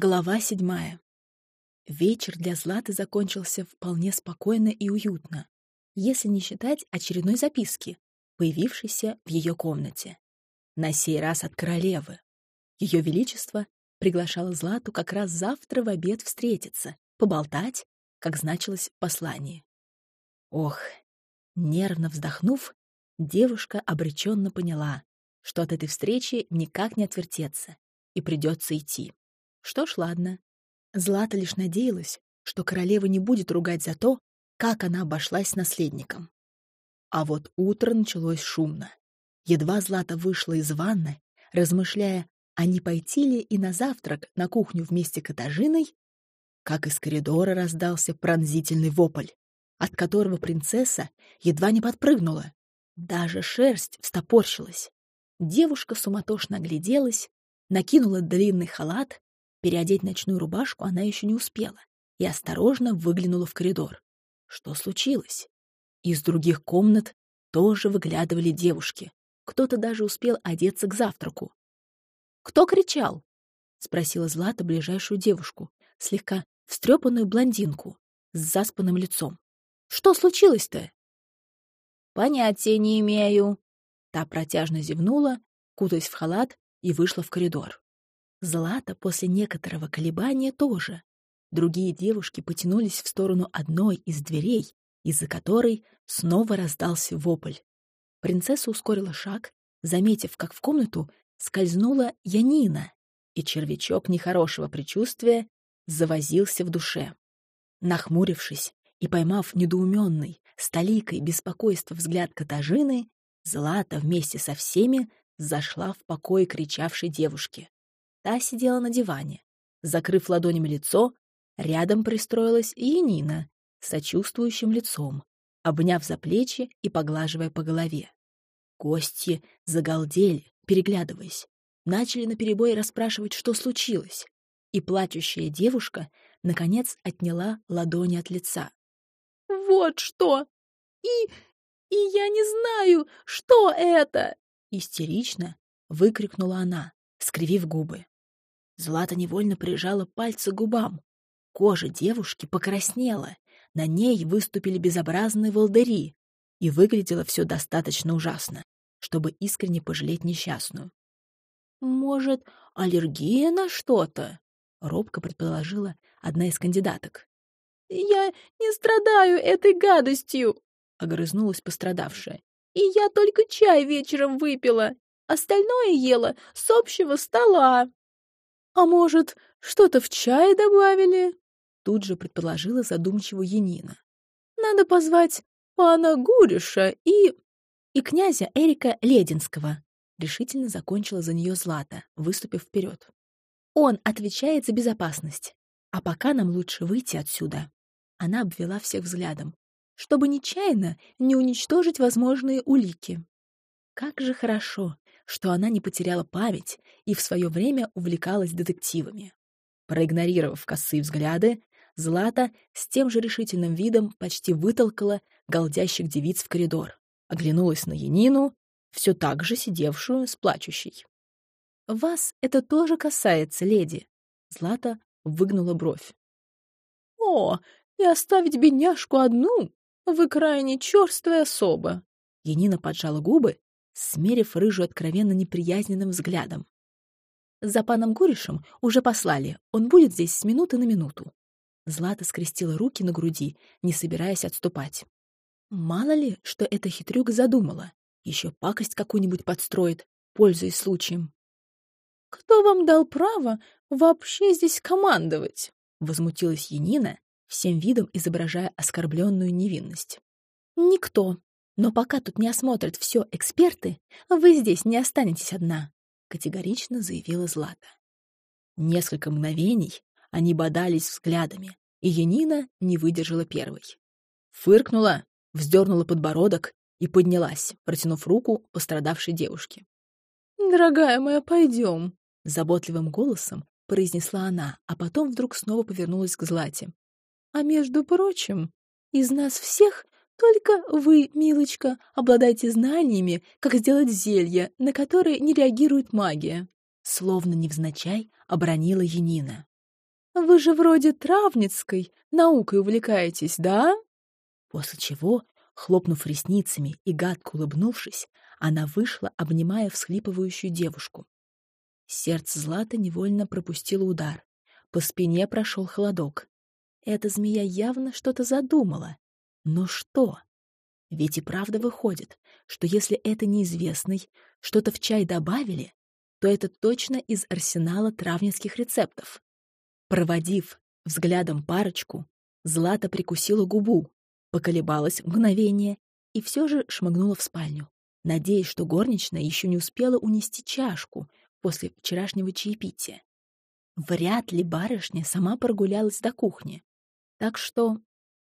Глава седьмая. Вечер для Златы закончился вполне спокойно и уютно, если не считать очередной записки, появившейся в ее комнате. На сей раз от королевы. Ее Величество приглашало Злату как раз завтра в обед встретиться, поболтать, как значилось в послании. Ох, нервно вздохнув, девушка обреченно поняла, что от этой встречи никак не отвертеться, и придется идти. Что ж, ладно. Злата лишь надеялась, что королева не будет ругать за то, как она обошлась с наследником. А вот утро началось шумно. Едва Злата вышла из ванны, размышляя, а не пойти ли и на завтрак на кухню вместе к Этажиной, как из коридора раздался пронзительный вопль, от которого принцесса едва не подпрыгнула. Даже шерсть встопорщилась. Девушка суматошно огляделась, накинула длинный халат Переодеть ночную рубашку она еще не успела и осторожно выглянула в коридор. Что случилось? Из других комнат тоже выглядывали девушки. Кто-то даже успел одеться к завтраку. «Кто кричал?» — спросила Злата ближайшую девушку, слегка встрепанную блондинку с заспанным лицом. «Что случилось-то?» «Понятия не имею». Та протяжно зевнула, кутаясь в халат, и вышла в коридор. Злата после некоторого колебания тоже. Другие девушки потянулись в сторону одной из дверей, из-за которой снова раздался вопль. Принцесса ускорила шаг, заметив, как в комнату скользнула Янина, и червячок нехорошего предчувствия завозился в душе. Нахмурившись и поймав недоуменный, столикой беспокойства взгляд Катажины, Злата вместе со всеми зашла в покой кричавшей девушки. Та сидела на диване. Закрыв ладонями лицо, рядом пристроилась и Нина с сочувствующим лицом, обняв за плечи и поглаживая по голове. Гости загалдели, переглядываясь, начали наперебой расспрашивать, что случилось, и плачущая девушка, наконец, отняла ладони от лица. «Вот что! И... и я не знаю, что это!» Истерично выкрикнула она, скривив губы. Злата невольно прижала пальцы к губам. Кожа девушки покраснела, на ней выступили безобразные волдыри, и выглядело все достаточно ужасно, чтобы искренне пожалеть несчастную. «Может, аллергия на что-то?» — робко предположила одна из кандидаток. «Я не страдаю этой гадостью!» — огрызнулась пострадавшая. «И я только чай вечером выпила, остальное ела с общего стола». «А может, что-то в чай добавили?» Тут же предположила задумчиво Янина. «Надо позвать пана Гуриша и...» «И князя Эрика Лединского», — решительно закончила за нее Злата, выступив вперед. «Он отвечает за безопасность. А пока нам лучше выйти отсюда». Она обвела всех взглядом, чтобы нечаянно не уничтожить возможные улики. Как же хорошо, что она не потеряла память и в свое время увлекалась детективами. Проигнорировав косые взгляды, Злата с тем же решительным видом почти вытолкала голдящих девиц в коридор, оглянулась на Янину, все так же сидевшую с плачущей. «Вас это тоже касается, леди!» Злата выгнула бровь. «О, и оставить бедняжку одну? Вы крайне черствая особа!» Янина поджала губы смерив рыжую откровенно неприязненным взглядом. «За паном Гуришем уже послали, он будет здесь с минуты на минуту». Злата скрестила руки на груди, не собираясь отступать. Мало ли, что эта хитрюга задумала. Еще пакость какую-нибудь подстроит, пользуясь случаем. «Кто вам дал право вообще здесь командовать?» — возмутилась Янина, всем видом изображая оскорбленную невинность. «Никто», но пока тут не осмотрят все эксперты, вы здесь не останетесь одна», — категорично заявила Злата. Несколько мгновений они бодались взглядами, и Янина не выдержала первой. Фыркнула, вздернула подбородок и поднялась, протянув руку пострадавшей девушке. «Дорогая моя, пойдем», — заботливым голосом произнесла она, а потом вдруг снова повернулась к Злате. «А между прочим, из нас всех только вы, милочка, обладаете знаниями, как сделать зелье, на которое не реагирует магия. Словно невзначай обронила Янина. Вы же вроде травницкой наукой увлекаетесь, да?» После чего, хлопнув ресницами и гадко улыбнувшись, она вышла, обнимая всхлипывающую девушку. Сердце Злата невольно пропустило удар. По спине прошел холодок. Эта змея явно что-то задумала. Но что? Ведь и правда выходит, что если это неизвестный, что-то в чай добавили, то это точно из арсенала травницких рецептов. Проводив взглядом парочку, Злата прикусила губу, поколебалась мгновение и все же шмыгнула в спальню, надеясь, что горничная еще не успела унести чашку после вчерашнего чаепития. Вряд ли барышня сама прогулялась до кухни. Так что...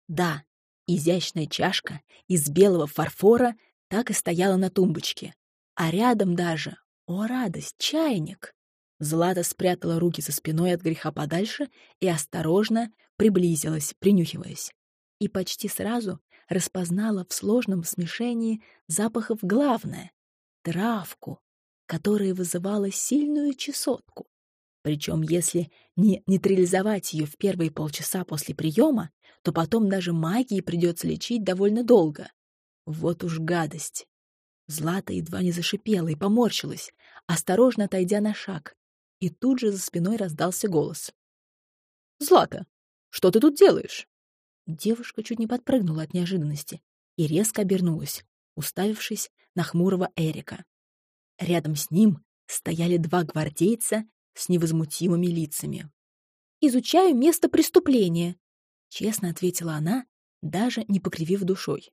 Да, изящная чашка из белого фарфора так и стояла на тумбочке, а рядом даже, о радость, чайник. Злата спрятала руки за спиной от греха подальше и осторожно приблизилась, принюхиваясь. И почти сразу распознала в сложном смешении запахов главное — травку, которая вызывала сильную чесотку. Причем, если не нейтрализовать ее в первые полчаса после приема, то потом даже магии придется лечить довольно долго. Вот уж гадость. Злата едва не зашипела и поморщилась, осторожно отойдя на шаг. И тут же за спиной раздался голос. «Злата, что ты тут делаешь?» Девушка чуть не подпрыгнула от неожиданности и резко обернулась, уставившись на хмурого Эрика. Рядом с ним стояли два гвардейца с невозмутимыми лицами. «Изучаю место преступления», — честно ответила она, даже не покривив душой.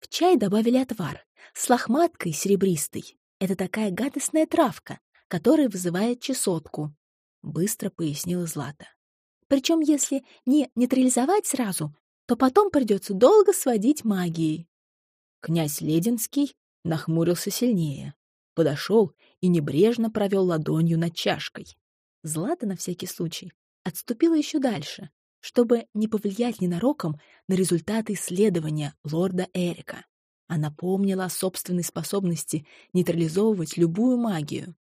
В чай добавили отвар с лохматкой серебристой. Это такая гадостная травка, которая вызывает чесотку, — быстро пояснила Злата. Причем, если не нейтрализовать сразу, то потом придется долго сводить магией. Князь Лединский нахмурился сильнее, подошел и небрежно провел ладонью над чашкой. Злата на всякий случай отступила еще дальше, чтобы не повлиять ненароком на результаты исследования лорда Эрика. Она помнила о собственной способности нейтрализовывать любую магию.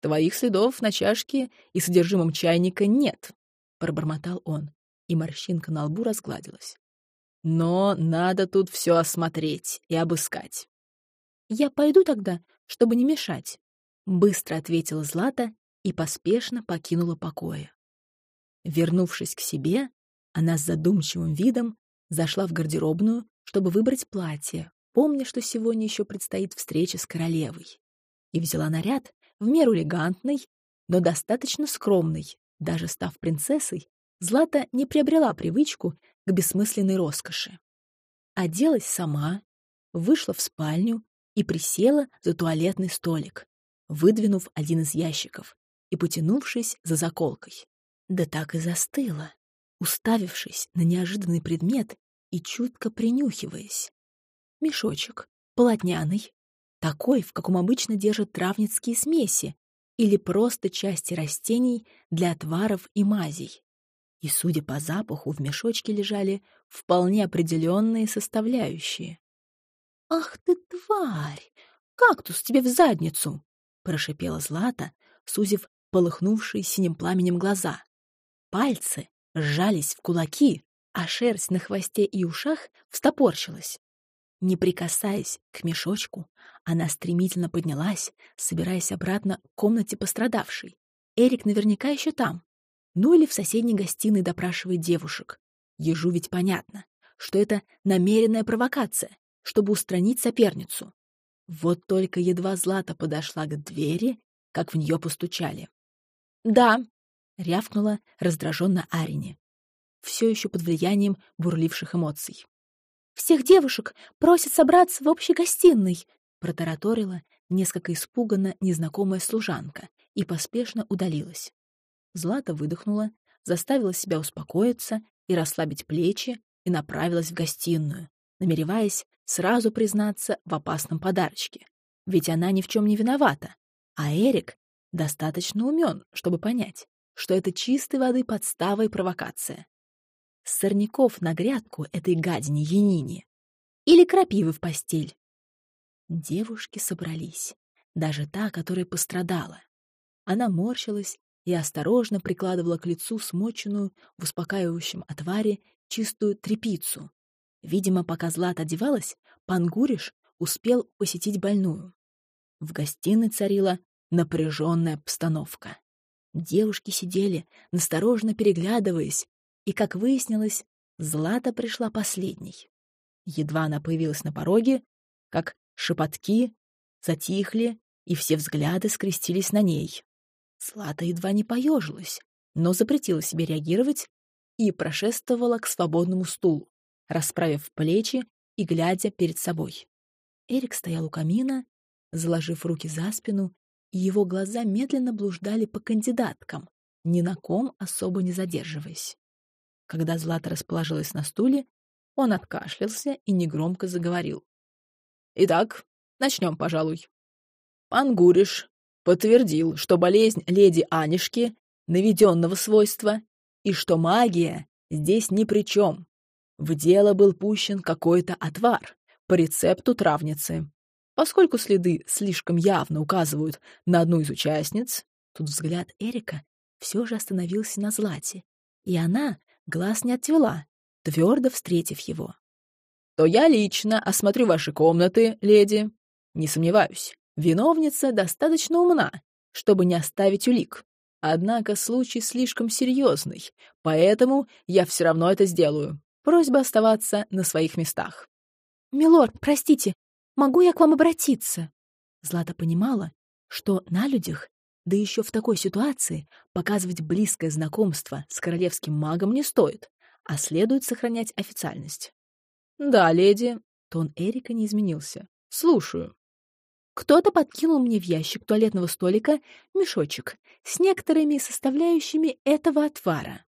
«Твоих следов на чашке и содержимом чайника нет», — пробормотал он и морщинка на лбу разгладилась. «Но надо тут все осмотреть и обыскать». «Я пойду тогда, чтобы не мешать», — быстро ответила Злата и поспешно покинула покоя. Вернувшись к себе, она с задумчивым видом зашла в гардеробную, чтобы выбрать платье, помня, что сегодня еще предстоит встреча с королевой. И взяла наряд в меру элегантный, но достаточно скромный, даже став принцессой, Злата не приобрела привычку к бессмысленной роскоши. Оделась сама, вышла в спальню и присела за туалетный столик, выдвинув один из ящиков и потянувшись за заколкой. Да так и застыла, уставившись на неожиданный предмет и чутко принюхиваясь. Мешочек, полотняный, такой, в каком обычно держат травницкие смеси, или просто части растений для отваров и мазей и, судя по запаху, в мешочке лежали вполне определенные составляющие. «Ах ты, тварь! Кактус тебе в задницу!» — прошипела Злата, сузив полыхнувшие синим пламенем глаза. Пальцы сжались в кулаки, а шерсть на хвосте и ушах встопорщилась. Не прикасаясь к мешочку, она стремительно поднялась, собираясь обратно к комнате пострадавшей. Эрик наверняка еще там. Ну или в соседней гостиной допрашивает девушек. Ежу ведь понятно, что это намеренная провокация, чтобы устранить соперницу. Вот только едва Злата подошла к двери, как в нее постучали. «Да», — рявкнула раздраженно Арине, все еще под влиянием бурливших эмоций. «Всех девушек просят собраться в общей гостиной», — протараторила несколько испуганно незнакомая служанка и поспешно удалилась. Злата выдохнула, заставила себя успокоиться и расслабить плечи и направилась в гостиную, намереваясь сразу признаться в опасном подарочке. Ведь она ни в чем не виновата, а Эрик достаточно умен, чтобы понять, что это чистой воды подстава и провокация. Сорняков на грядку этой гадине Янине. Или крапивы в постель. Девушки собрались, даже та, которая пострадала. Она морщилась и осторожно прикладывала к лицу смоченную в успокаивающем отваре чистую трепицу. Видимо, пока Злата одевалась, пан Гуриш успел посетить больную. В гостиной царила напряженная обстановка. Девушки сидели, настороженно переглядываясь, и, как выяснилось, Злата пришла последней. Едва она появилась на пороге, как шепотки затихли, и все взгляды скрестились на ней. Злата едва не поежилась, но запретила себе реагировать и прошествовала к свободному стулу, расправив плечи и глядя перед собой. Эрик стоял у камина, заложив руки за спину, и его глаза медленно блуждали по кандидаткам, ни на ком особо не задерживаясь. Когда Злата расположилась на стуле, он откашлялся и негромко заговорил. «Итак, начнем, пожалуй. Пан Гуриш подтвердил, что болезнь леди Анишки наведенного свойства и что магия здесь ни при чем. В дело был пущен какой-то отвар по рецепту травницы. Поскольку следы слишком явно указывают на одну из участниц, тут взгляд Эрика все же остановился на Злате, и она глаз не отвела, твердо встретив его. «То я лично осмотрю ваши комнаты, леди. Не сомневаюсь, виновница достаточно умна, чтобы не оставить улик. Однако случай слишком серьезный, поэтому я все равно это сделаю. Просьба оставаться на своих местах. «Милорд, простите, могу я к вам обратиться?» Злата понимала, что на людях, да еще в такой ситуации, показывать близкое знакомство с королевским магом не стоит, а следует сохранять официальность. «Да, леди», — тон Эрика не изменился. «Слушаю». Кто-то подкинул мне в ящик туалетного столика мешочек с некоторыми составляющими этого отвара.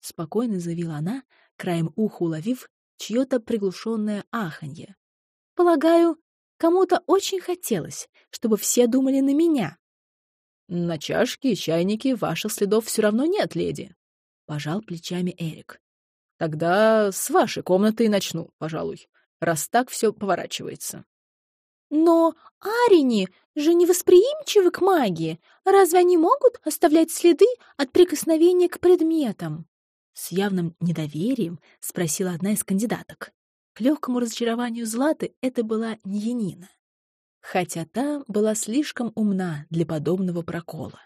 Спокойно заявила она, краем уха уловив чье-то приглушенное аханье. Полагаю, кому-то очень хотелось, чтобы все думали на меня. «На чашке и чайнике ваших следов все равно нет, леди», — пожал плечами Эрик. «Тогда с вашей комнаты и начну, пожалуй, раз так все поворачивается». Но арини же невосприимчивы к магии. Разве они могут оставлять следы от прикосновения к предметам? С явным недоверием спросила одна из кандидаток. К легкому разочарованию Златы это была не Янина. Хотя та была слишком умна для подобного прокола.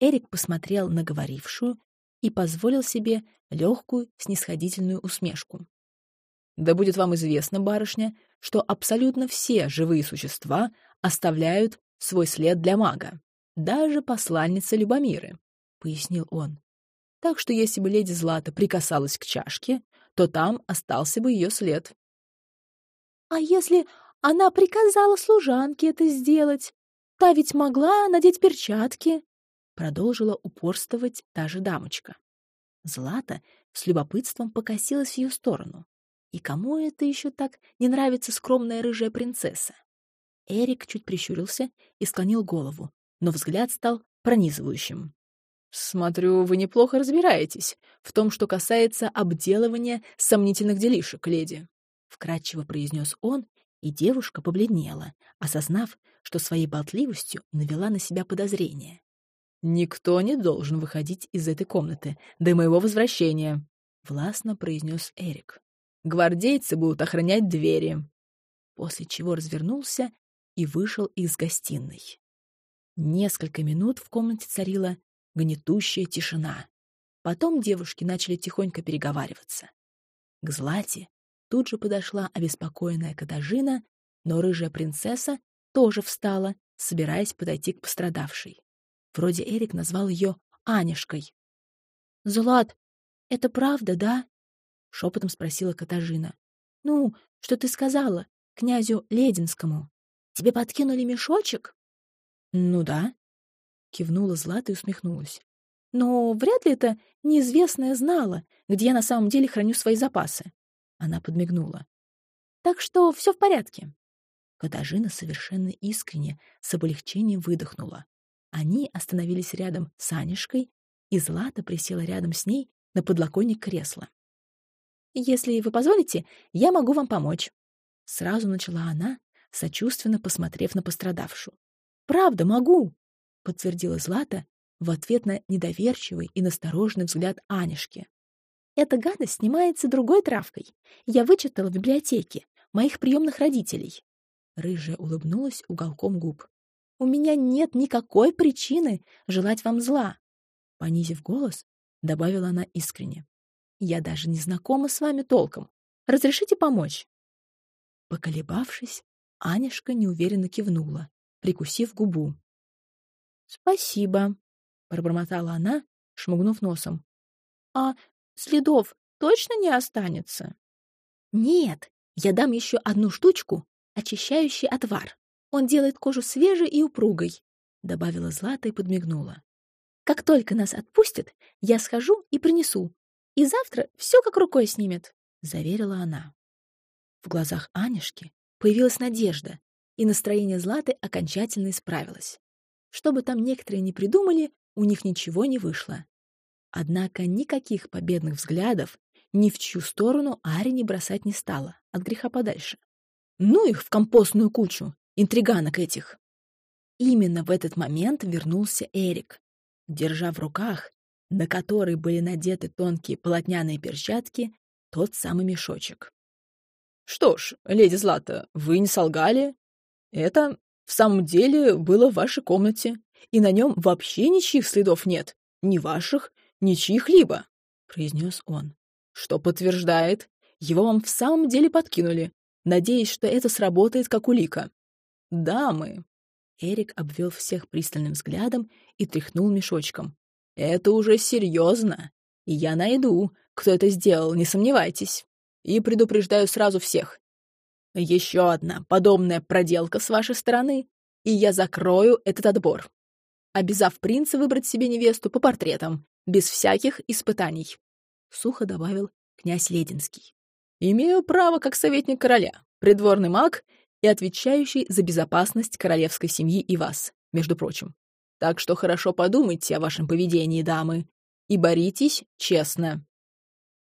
Эрик посмотрел на говорившую и позволил себе легкую снисходительную усмешку. Да будет вам известно, барышня, что абсолютно все живые существа оставляют свой след для мага, даже посланница Любомиры, — пояснил он. Так что если бы леди Злата прикасалась к чашке, то там остался бы ее след. — А если она приказала служанке это сделать? Та ведь могла надеть перчатки, — продолжила упорствовать та же дамочка. Злата с любопытством покосилась в ее сторону. И кому это еще так не нравится скромная рыжая принцесса? Эрик чуть прищурился и склонил голову, но взгляд стал пронизывающим. «Смотрю, вы неплохо разбираетесь в том, что касается обделывания сомнительных делишек, леди», — вкратчиво произнес он, и девушка побледнела, осознав, что своей болтливостью навела на себя подозрение. «Никто не должен выходить из этой комнаты до моего возвращения», — властно произнес Эрик. Гвардейцы будут охранять двери. После чего развернулся и вышел из гостиной. Несколько минут в комнате царила гнетущая тишина. Потом девушки начали тихонько переговариваться. К Злате тут же подошла обеспокоенная Катажина, но рыжая принцесса тоже встала, собираясь подойти к пострадавшей. Вроде Эрик назвал ее Анешкой. «Злат, это правда, да?» — шепотом спросила Катажина. «Ну, что ты сказала князю Лединскому? Тебе подкинули мешочек?» «Ну да», — кивнула Злата и усмехнулась. «Но вряд ли это неизвестная знала, где я на самом деле храню свои запасы». Она подмигнула. «Так что все в порядке». Катажина совершенно искренне, с облегчением выдохнула. Они остановились рядом с Анишкой, и Злата присела рядом с ней на подлоконник кресла. «Если вы позволите, я могу вам помочь». Сразу начала она, сочувственно посмотрев на пострадавшую. «Правда, могу», — подтвердила Злата в ответ на недоверчивый и настороженный взгляд Анишки. «Эта гадость снимается другой травкой. Я вычитала в библиотеке моих приемных родителей». Рыжая улыбнулась уголком губ. «У меня нет никакой причины желать вам зла», — понизив голос, добавила она искренне. «Я даже не знакома с вами толком. Разрешите помочь?» Поколебавшись, Анишка неуверенно кивнула, прикусив губу. «Спасибо», — пробормотала она, шмыгнув носом. «А следов точно не останется?» «Нет, я дам еще одну штучку, очищающий отвар. Он делает кожу свежей и упругой», — добавила Злата и подмигнула. «Как только нас отпустят, я схожу и принесу. И завтра все как рукой снимет», — заверила она. В глазах Анишки появилась надежда, и настроение Златы окончательно исправилось. Что бы там некоторые не придумали, у них ничего не вышло. Однако никаких победных взглядов ни в чью сторону Ари не бросать не стала, от греха подальше. Ну их в компостную кучу, интриганок этих. Именно в этот момент вернулся Эрик, держа в руках, на который были надеты тонкие полотняные перчатки, тот самый мешочек. «Что ж, леди Злата, вы не солгали. Это в самом деле было в вашей комнате, и на нем вообще ничьих следов нет, ни ваших, ни чьих-либо», — произнес он. «Что подтверждает, его вам в самом деле подкинули, надеясь, что это сработает как улика. Дамы!» Эрик обвел всех пристальным взглядом и тряхнул мешочком. «Это уже серьезно, и я найду, кто это сделал, не сомневайтесь» и предупреждаю сразу всех. Еще одна подобная проделка с вашей стороны, и я закрою этот отбор, обязав принца выбрать себе невесту по портретам, без всяких испытаний», — сухо добавил князь Лединский. «Имею право как советник короля, придворный маг и отвечающий за безопасность королевской семьи и вас, между прочим. Так что хорошо подумайте о вашем поведении, дамы, и боритесь честно».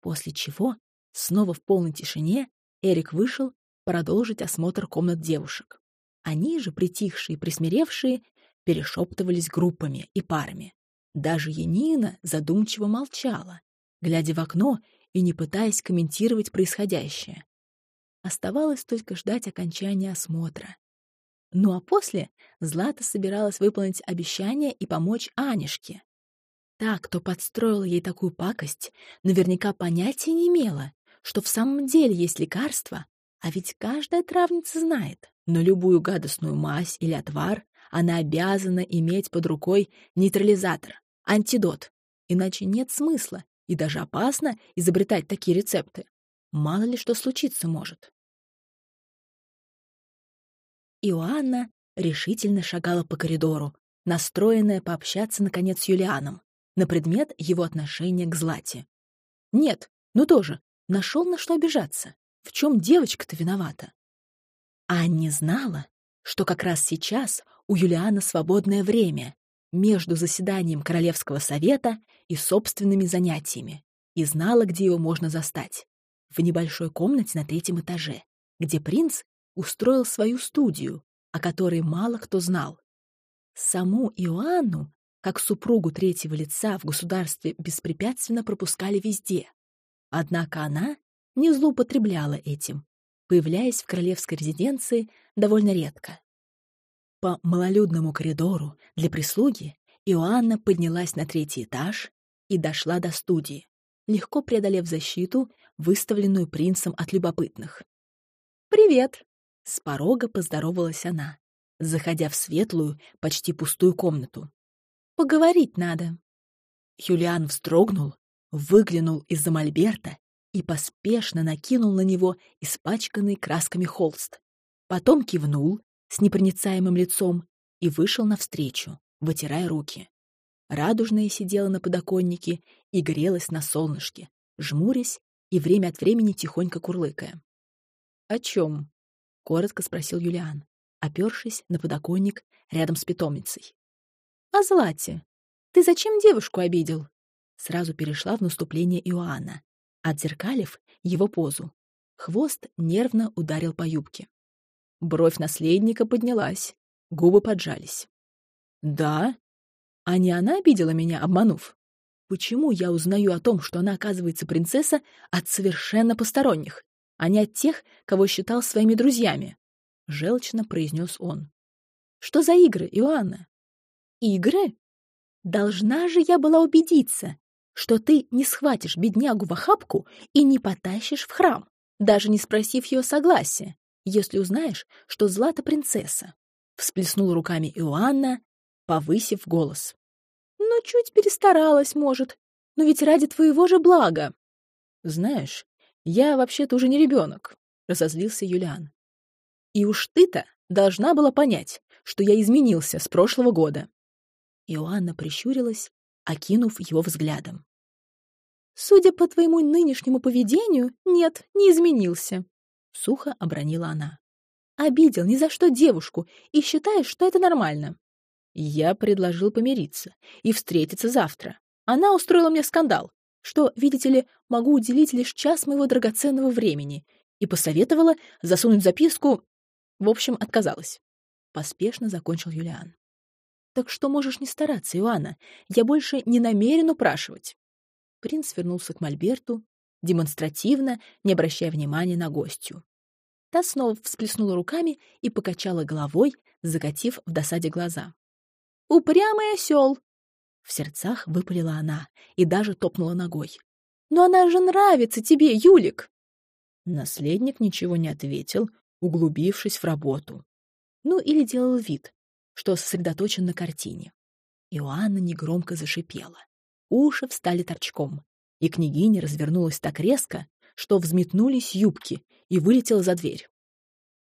После чего Снова в полной тишине Эрик вышел продолжить осмотр комнат девушек. Они же, притихшие и присмиревшие, перешептывались группами и парами. Даже Янина задумчиво молчала, глядя в окно и не пытаясь комментировать происходящее. Оставалось только ждать окончания осмотра. Ну а после Злата собиралась выполнить обещание и помочь Анишке. Та, кто подстроил ей такую пакость, наверняка понятия не имела, что в самом деле есть лекарство, а ведь каждая травница знает, но любую гадостную мазь или отвар она обязана иметь под рукой нейтрализатор, антидот, иначе нет смысла и даже опасно изобретать такие рецепты. Мало ли что случиться может. Иоанна решительно шагала по коридору, настроенная пообщаться, наконец, с Юлианом на предмет его отношения к Злате. Нет, ну тоже, Нашел на что обижаться. В чем девочка-то виновата? А не знала, что как раз сейчас у Юлиана свободное время между заседанием Королевского совета и собственными занятиями, и знала, где его можно застать. В небольшой комнате на третьем этаже, где принц устроил свою студию, о которой мало кто знал. Саму Иоанну, как супругу третьего лица в государстве, беспрепятственно пропускали везде, Однако она не злоупотребляла этим, появляясь в королевской резиденции довольно редко. По малолюдному коридору для прислуги Иоанна поднялась на третий этаж и дошла до студии, легко преодолев защиту, выставленную принцем от любопытных. «Привет!» — с порога поздоровалась она, заходя в светлую, почти пустую комнату. «Поговорить надо». Юлиан вздрогнул, выглянул из-за мольберта и поспешно накинул на него испачканный красками холст. Потом кивнул с непроницаемым лицом и вышел навстречу, вытирая руки. Радужная сидела на подоконнике и грелась на солнышке, жмурясь и время от времени тихонько курлыкая. «О чем?» — коротко спросил Юлиан, опершись на подоконник рядом с питомицей. «О Злате. Ты зачем девушку обидел?» Сразу перешла в наступление Иоанна, отзеркалив его позу. Хвост нервно ударил по юбке. Бровь наследника поднялась, губы поджались. «Да? А не она обидела меня, обманув? Почему я узнаю о том, что она, оказывается, принцесса, от совершенно посторонних, а не от тех, кого считал своими друзьями? Желчно произнес он. Что за игры, Иоанна? Игры? Должна же я была убедиться, что ты не схватишь беднягу в охапку и не потащишь в храм, даже не спросив ее согласия, если узнаешь, что Злата принцесса. Всплеснула руками Иоанна, повысив голос. Ну, чуть перестаралась, может, но ведь ради твоего же блага. Знаешь, я вообще-то уже не ребенок, разозлился Юлиан. И уж ты-то должна была понять, что я изменился с прошлого года. Иоанна прищурилась, окинув его взглядом. «Судя по твоему нынешнему поведению, нет, не изменился», — сухо обронила она. «Обидел ни за что девушку и считаешь, что это нормально». Я предложил помириться и встретиться завтра. Она устроила мне скандал, что, видите ли, могу уделить лишь час моего драгоценного времени, и посоветовала засунуть записку... В общем, отказалась. Поспешно закончил Юлиан. Так что можешь не стараться, Иоанна. Я больше не намерен упрашивать. Принц вернулся к Мольберту, демонстративно, не обращая внимания на гостью. Та снова всплеснула руками и покачала головой, закатив в досаде глаза. «Упрямый осел!» В сердцах выпалила она и даже топнула ногой. «Но она же нравится тебе, Юлик!» Наследник ничего не ответил, углубившись в работу. Ну или делал вид, что сосредоточен на картине. Иоанна негромко зашипела. Уши встали торчком, и княгиня развернулась так резко, что взметнулись юбки и вылетела за дверь.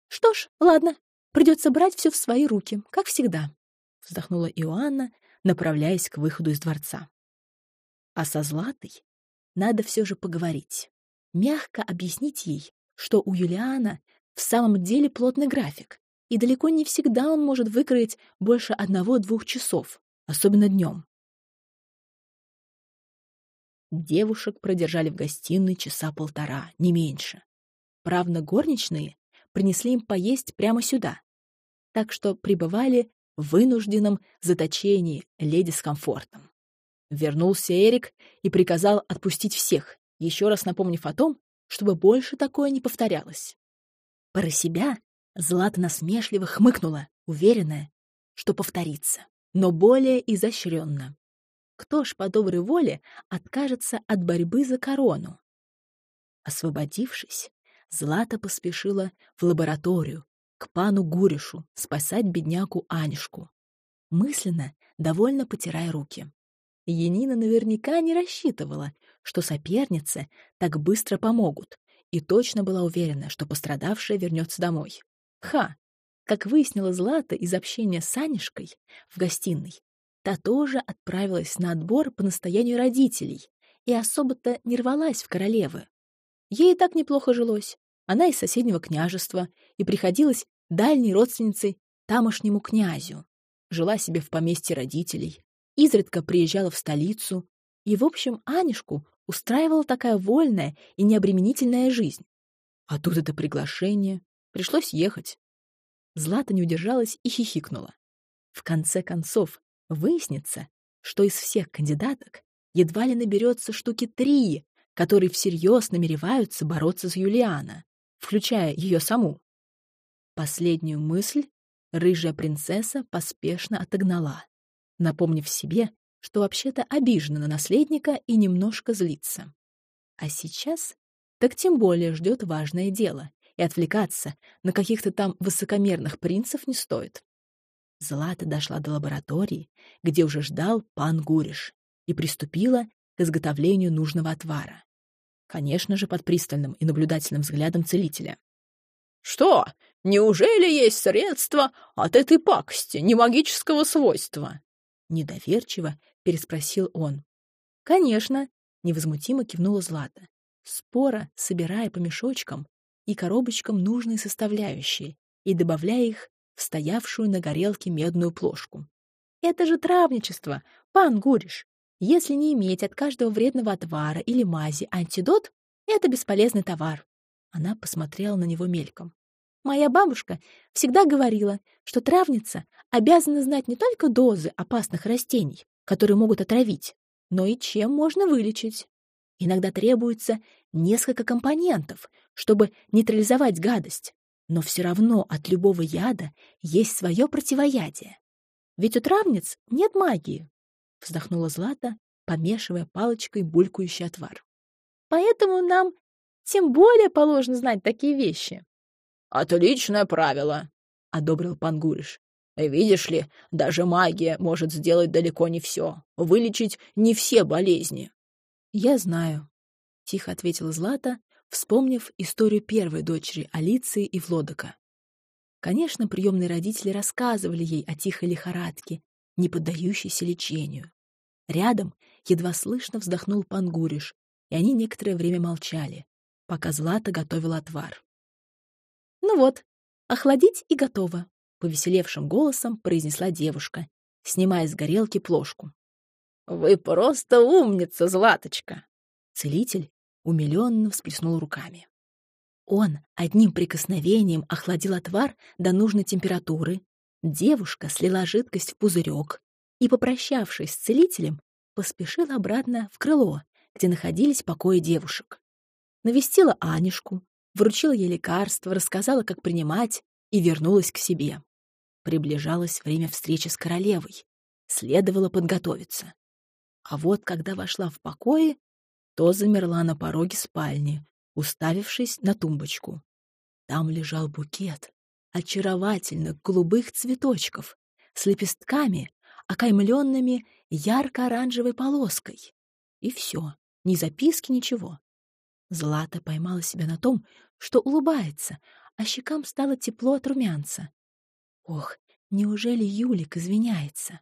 «Что ж, ладно, придется брать все в свои руки, как всегда», — вздохнула Иоанна, направляясь к выходу из дворца. А со Златой надо все же поговорить. Мягко объяснить ей, что у Юлиана в самом деле плотный график, и далеко не всегда он может выкроить больше одного-двух часов, особенно днем. Девушек продержали в гостиной часа полтора, не меньше. Правда, горничные принесли им поесть прямо сюда, так что пребывали в вынужденном заточении леди с комфортом. Вернулся Эрик и приказал отпустить всех, еще раз напомнив о том, чтобы больше такое не повторялось. Про себя Злата насмешливо хмыкнула, уверенная, что повторится, но более изощренно. Кто ж по доброй воле откажется от борьбы за корону? Освободившись, Злата поспешила в лабораторию, к пану Гуришу, спасать бедняку Анюшку. Мысленно, довольно потирая руки. Енина наверняка не рассчитывала, что соперницы так быстро помогут, и точно была уверена, что пострадавшая вернется домой. Ха! Как выяснила Злата из общения с Анишкой в гостиной, та тоже отправилась на отбор по настоянию родителей и особо-то не рвалась в королевы. Ей и так неплохо жилось. Она из соседнего княжества и приходилась дальней родственницей тамошнему князю. Жила себе в поместье родителей, изредка приезжала в столицу, и, в общем, Анишку устраивала такая вольная и необременительная жизнь. А тут это приглашение, Пришлось ехать. Злата не удержалась и хихикнула. В конце концов, выяснится, что из всех кандидаток едва ли наберется штуки три, которые всерьез намереваются бороться с Юлиана, включая ее саму. Последнюю мысль рыжая принцесса поспешно отогнала, напомнив себе, что вообще-то обижена на наследника и немножко злится. А сейчас так тем более ждет важное дело, и отвлекаться на каких-то там высокомерных принцев не стоит. Злата дошла до лаборатории, где уже ждал пан Гуриш, и приступила к изготовлению нужного отвара. Конечно же, под пристальным и наблюдательным взглядом целителя. «Что? Неужели есть средства от этой пакости, не магического свойства?» Недоверчиво переспросил он. «Конечно», — невозмутимо кивнула Злата, спора собирая по мешочкам и коробочкам нужные составляющие и добавляя их в стоявшую на горелке медную плошку. Это же травничество, пан Гуриш. Если не иметь от каждого вредного отвара или мази антидот, это бесполезный товар. Она посмотрела на него мельком. Моя бабушка всегда говорила, что травница обязана знать не только дозы опасных растений, которые могут отравить, но и чем можно вылечить. Иногда требуется несколько компонентов, чтобы нейтрализовать гадость, но все равно от любого яда есть свое противоядие. Ведь у травниц нет магии, — вздохнула Злата, помешивая палочкой булькающий отвар. Поэтому нам тем более положено знать такие вещи. «Отличное правило», — одобрил Пангуриш. «Видишь ли, даже магия может сделать далеко не все, вылечить не все болезни». «Я знаю», — тихо ответила Злата, вспомнив историю первой дочери Алиции и Влодока. Конечно, приемные родители рассказывали ей о тихой лихорадке, не поддающейся лечению. Рядом едва слышно вздохнул Пангуриш, и они некоторое время молчали, пока Злата готовила отвар. «Ну вот, охладить и готово», — повеселевшим голосом произнесла девушка, снимая с горелки плошку. «Вы просто умница, Златочка!» Целитель умилённо всплеснул руками. Он одним прикосновением охладил отвар до нужной температуры, девушка слила жидкость в пузырек и, попрощавшись с целителем, поспешила обратно в крыло, где находились покои девушек. Навестила Анишку, вручила ей лекарство, рассказала, как принимать, и вернулась к себе. Приближалось время встречи с королевой. Следовало подготовиться. А вот когда вошла в покои, то замерла на пороге спальни, уставившись на тумбочку. Там лежал букет очаровательных голубых цветочков с лепестками, окаймленными ярко-оранжевой полоской. И все, ни записки, ничего. Злата поймала себя на том, что улыбается, а щекам стало тепло от румянца. Ох, неужели Юлик извиняется?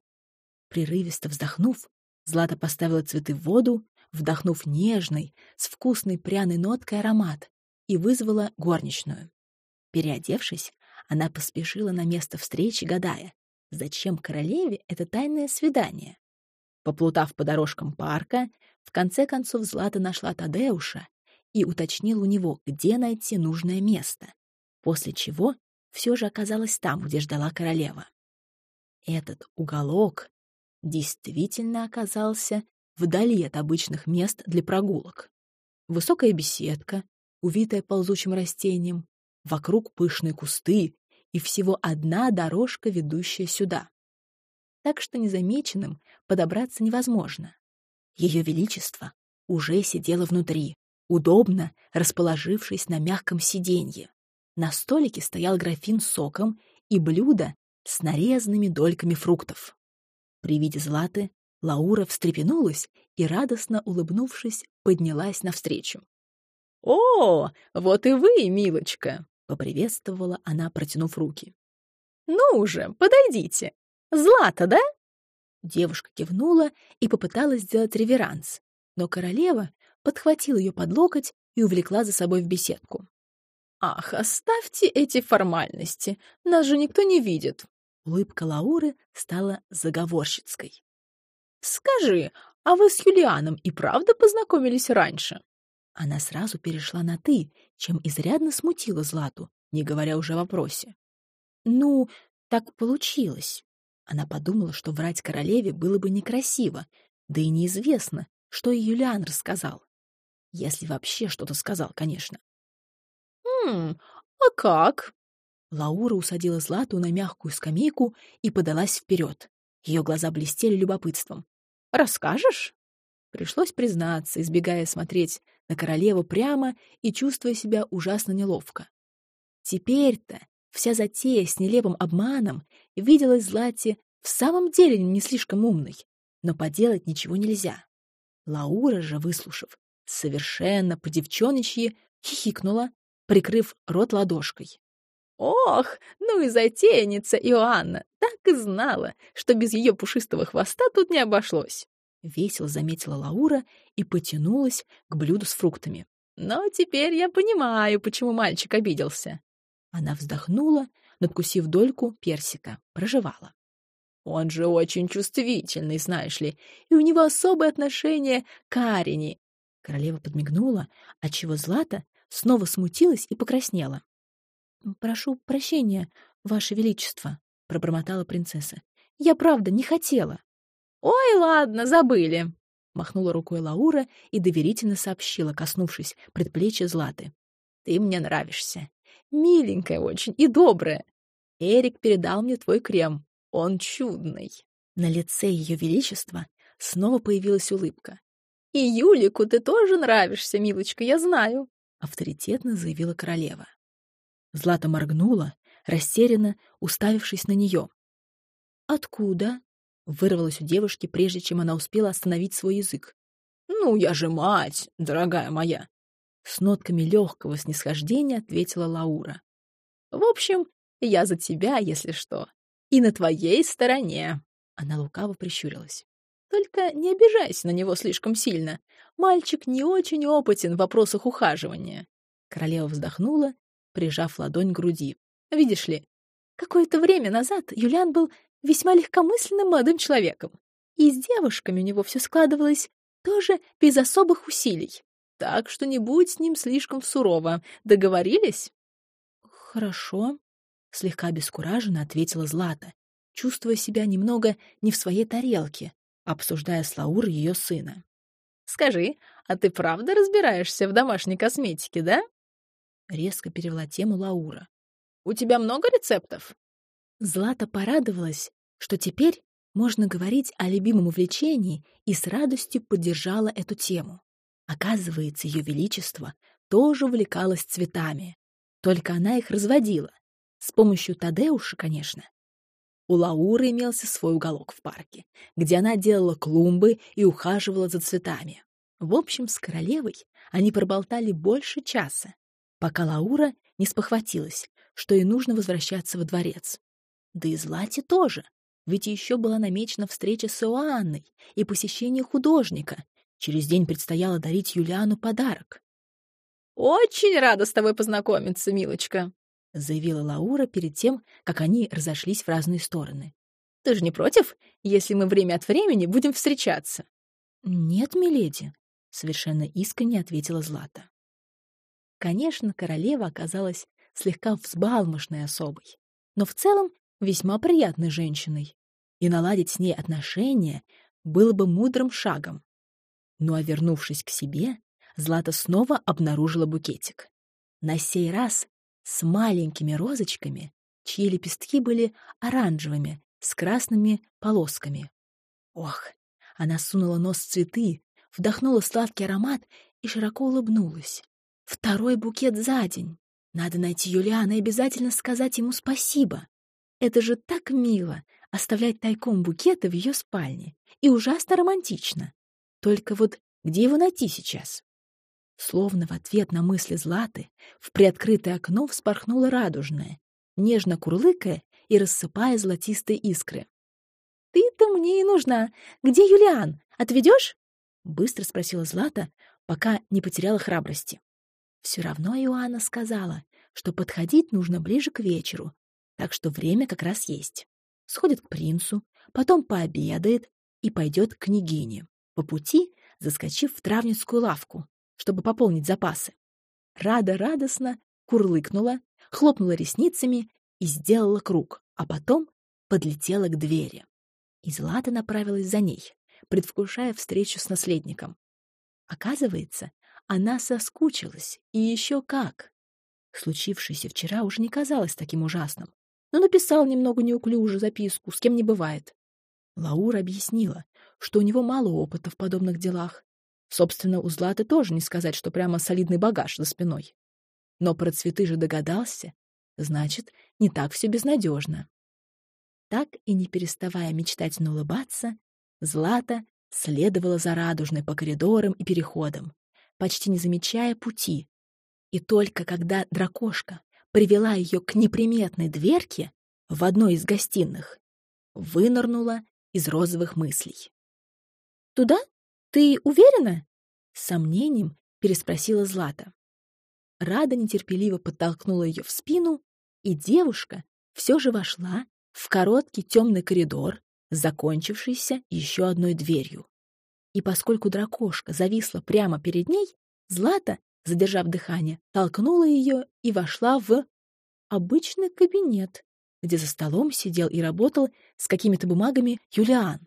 Прерывисто вздохнув, Злата поставила цветы в воду, вдохнув нежный, с вкусной пряной ноткой аромат, и вызвала горничную. Переодевшись, она поспешила на место встречи, гадая, зачем королеве это тайное свидание. Поплутав по дорожкам парка, в конце концов Злата нашла Тадеуша и уточнил у него, где найти нужное место, после чего все же оказалась там, где ждала королева. Этот уголок действительно оказался вдали от обычных мест для прогулок. Высокая беседка, увитая ползучим растением, вокруг пышные кусты и всего одна дорожка, ведущая сюда. Так что незамеченным подобраться невозможно. Ее Величество уже сидело внутри, удобно расположившись на мягком сиденье. На столике стоял графин с соком и блюдо с нарезанными дольками фруктов. При виде Златы Лаура встрепенулась и, радостно улыбнувшись, поднялась навстречу. «О, вот и вы, милочка!» — поприветствовала она, протянув руки. «Ну уже, подойдите! Злата, да?» Девушка кивнула и попыталась сделать реверанс, но королева подхватила ее под локоть и увлекла за собой в беседку. «Ах, оставьте эти формальности, нас же никто не видит!» Улыбка Лауры стала заговорщицкой. «Скажи, а вы с Юлианом и правда познакомились раньше?» Она сразу перешла на «ты», чем изрядно смутила Злату, не говоря уже о вопросе. «Ну, так получилось». Она подумала, что врать королеве было бы некрасиво, да и неизвестно, что и Юлиан рассказал. Если вообще что-то сказал, конечно. «Хм, а как?» Лаура усадила Злату на мягкую скамейку и подалась вперед. Ее глаза блестели любопытством. «Расскажешь?» Пришлось признаться, избегая смотреть на королеву прямо и чувствуя себя ужасно неловко. Теперь-то вся затея с нелепым обманом виделась Злате в самом деле не слишком умной, но поделать ничего нельзя. Лаура же, выслушав, совершенно по-девчоночьи хихикнула, прикрыв рот ладошкой. Ох, ну и затейница Иоанна, так и знала, что без ее пушистого хвоста тут не обошлось. Весело заметила Лаура и потянулась к блюду с фруктами. Но теперь я понимаю, почему мальчик обиделся. Она вздохнула, надкусив дольку персика, проживала. Он же очень чувствительный, знаешь ли, и у него особое отношение к Арине. Королева подмигнула, отчего Злата снова смутилась и покраснела. «Прошу прощения, Ваше Величество», — пробормотала принцесса. «Я правда не хотела». «Ой, ладно, забыли!» — махнула рукой Лаура и доверительно сообщила, коснувшись предплечья Златы. «Ты мне нравишься. Миленькая очень и добрая. Эрик передал мне твой крем. Он чудный». На лице Ее Величества снова появилась улыбка. «И Юлику ты тоже нравишься, милочка, я знаю», — авторитетно заявила королева. Злата моргнула, растерянно уставившись на нее. «Откуда?» — вырвалось у девушки, прежде чем она успела остановить свой язык. «Ну, я же мать, дорогая моя!» С нотками легкого снисхождения ответила Лаура. «В общем, я за тебя, если что, и на твоей стороне!» Она лукаво прищурилась. «Только не обижайся на него слишком сильно. Мальчик не очень опытен в вопросах ухаживания». Королева вздохнула, прижав ладонь к груди. «Видишь ли, какое-то время назад Юлиан был весьма легкомысленным молодым человеком. И с девушками у него все складывалось тоже без особых усилий. Так что не будь с ним слишком сурово. Договорились? Хорошо, слегка обескураженно ответила Злата, чувствуя себя немного не в своей тарелке, обсуждая с Лаур ее сына. «Скажи, а ты правда разбираешься в домашней косметике, да?» Резко перевела тему Лаура. «У тебя много рецептов?» Злата порадовалась, что теперь можно говорить о любимом увлечении и с радостью поддержала эту тему. Оказывается, Ее Величество тоже увлекалось цветами, только она их разводила. С помощью Тадеуша, конечно. У Лауры имелся свой уголок в парке, где она делала клумбы и ухаживала за цветами. В общем, с королевой они проболтали больше часа, пока Лаура не спохватилась, что ей нужно возвращаться во дворец. Да и Злате тоже, ведь еще была намечена встреча с Иоанной и посещение художника. Через день предстояло дарить Юлиану подарок. «Очень рада с тобой познакомиться, милочка», — заявила Лаура перед тем, как они разошлись в разные стороны. «Ты же не против, если мы время от времени будем встречаться?» «Нет, миледи», — совершенно искренне ответила Злата. Конечно, королева оказалась слегка взбалмошной особой, но в целом весьма приятной женщиной, и наладить с ней отношения было бы мудрым шагом. Ну а вернувшись к себе, Злата снова обнаружила букетик. На сей раз с маленькими розочками, чьи лепестки были оранжевыми, с красными полосками. Ох, она сунула нос в цветы, вдохнула сладкий аромат и широко улыбнулась. Второй букет за день. Надо найти Юлиана и обязательно сказать ему спасибо. Это же так мило — оставлять тайком букеты в ее спальне. И ужасно романтично. Только вот где его найти сейчас? Словно в ответ на мысли Златы в приоткрытое окно вспорхнула радужная, нежно курлыкая и рассыпая золотистые искры. «Ты-то мне и нужна. Где Юлиан? Отведешь?» — быстро спросила Злата, пока не потеряла храбрости. Все равно Иоанна сказала, что подходить нужно ближе к вечеру, так что время как раз есть. Сходит к принцу, потом пообедает и пойдет к княгине, по пути заскочив в травницкую лавку, чтобы пополнить запасы. Рада радостно курлыкнула, хлопнула ресницами и сделала круг, а потом подлетела к двери. И Злата направилась за ней, предвкушая встречу с наследником. Оказывается, она соскучилась, и еще как. Случившееся вчера уже не казалось таким ужасным но написал немного неуклюже записку, с кем не бывает. Лаура объяснила, что у него мало опыта в подобных делах. Собственно, у Златы тоже не сказать, что прямо солидный багаж за спиной. Но про цветы же догадался. Значит, не так все безнадежно. Так и не переставая мечтательно улыбаться, Злата следовала за радужной по коридорам и переходам, почти не замечая пути. И только когда дракошка привела ее к неприметной дверке в одной из гостиных, вынырнула из розовых мыслей. «Туда? Ты уверена?» — с сомнением переспросила Злата. Рада нетерпеливо подтолкнула ее в спину, и девушка все же вошла в короткий темный коридор, закончившийся еще одной дверью. И поскольку дракошка зависла прямо перед ней, Злата задержав дыхание, толкнула ее и вошла в обычный кабинет, где за столом сидел и работал с какими-то бумагами Юлиан.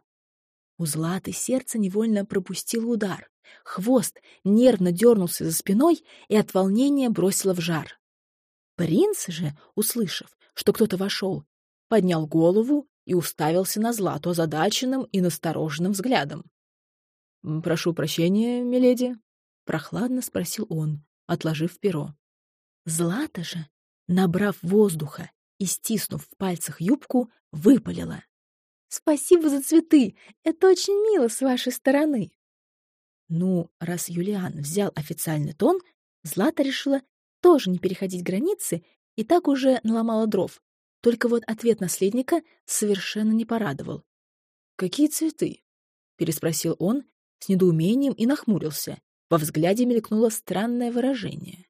У Златы сердце невольно пропустило удар. Хвост нервно дернулся за спиной и от волнения бросило в жар. Принц же, услышав, что кто-то вошел, поднял голову и уставился на Злату озадаченным и настороженным взглядом. «Прошу прощения, миледи», — прохладно спросил он, отложив перо. Злата же, набрав воздуха и стиснув в пальцах юбку, выпалила. «Спасибо за цветы! Это очень мило с вашей стороны!» Ну, раз Юлиан взял официальный тон, Злата решила тоже не переходить границы и так уже наломала дров. Только вот ответ наследника совершенно не порадовал. «Какие цветы?» — переспросил он с недоумением и нахмурился. Во взгляде мелькнуло странное выражение.